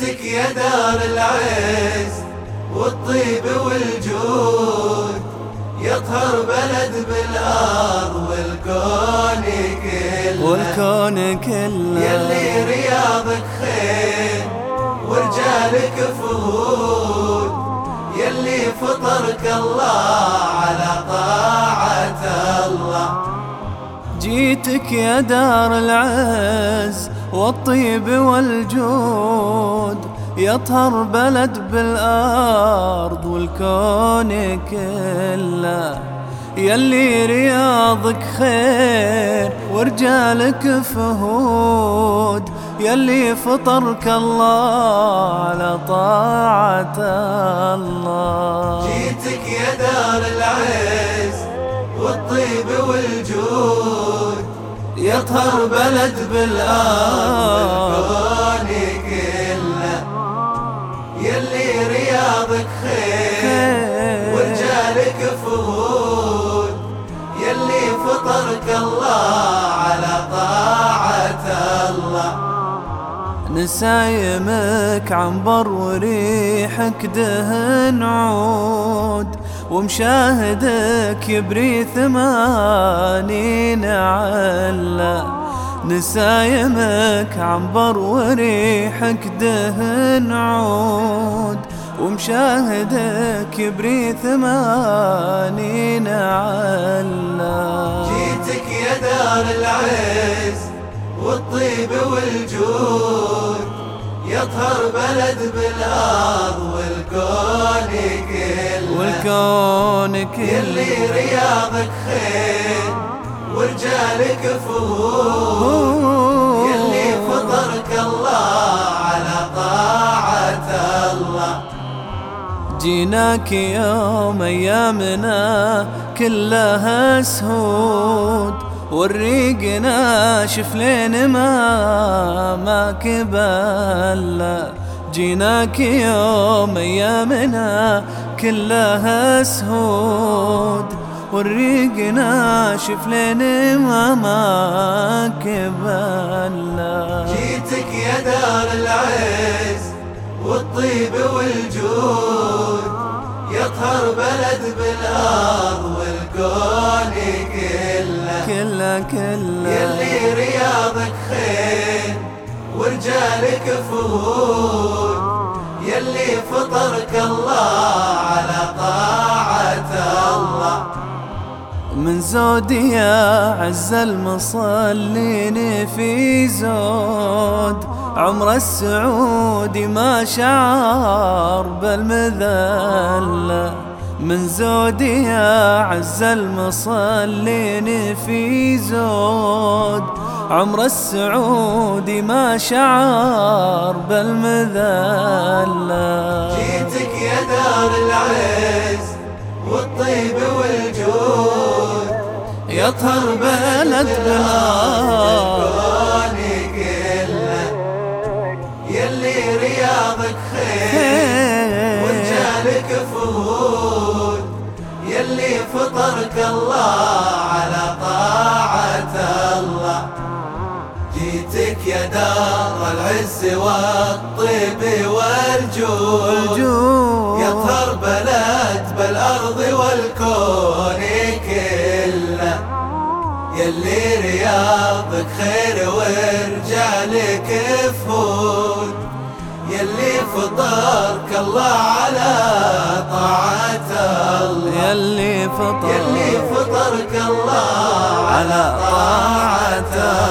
بيتك يا دار العز والطيب والجود. يطهر بلد بالأرض والكون كله. والكون كله. يلي رياضك خير ورجالك فهود. يلي فطرك الله على طاعة جيتك يا دار العز والطيب والجود يطهر بلد بالأرض والكون كله. يلي رياضك خير ورجالك فهود يلي فطرك الله على طاعة الله. جيتك يا دار العز والطيب والجود يطهر بلد بالأرض كله. يلي رياضك خير ورجالك فهود يلي فطرك الله على طاعة الله. نسايمك عنبر وريحك دهن عود. ومشاهدك يبري ثمانين علا. نسايمك عنبر وريحك دهن عود. ومشاهدك يبري ثمانين علا. جيتك يا دار العز والطيب والجود. يطهر بلد بالأرض والكون كله والكون كله. يلي رياضك خير ورجالك فهود يلي فطرك الله على طاعة الله. جيناك يوم أيامنا كلها سهود والريق ناشف لين ما ما كبل جيناك يوم أيامنا كلها سهود والريق ناشف لين ما ما كبل جيتك يا دار العز والطيب والجود يطهر بلد بالأرض والكون كله. كله كله. يلي رياضك خير. ورجالك فهود يلي فطرك الله على طاعة الله. من زودي يا عز المصلين في زود. عمر السعودي ما شعر بالمذلة. من زودي يا عز المصلين في زود. عمر السعودي ما شعر بالمذلة. جيتك يا دار العز والطيب والجود. يطهر بلد الكون كله. يلي رياضك خير ورجالك فهود يلي فطرك الله على طاعة الله. جيتك يا دار العز والطيب والجود. الجود يطهر بلد بالأرض والكون كله. يلي رياضك خير ورجالك فهود يلي فطرك الله على طاعة الله. يلي فطر يلي فطرك الله على طاعة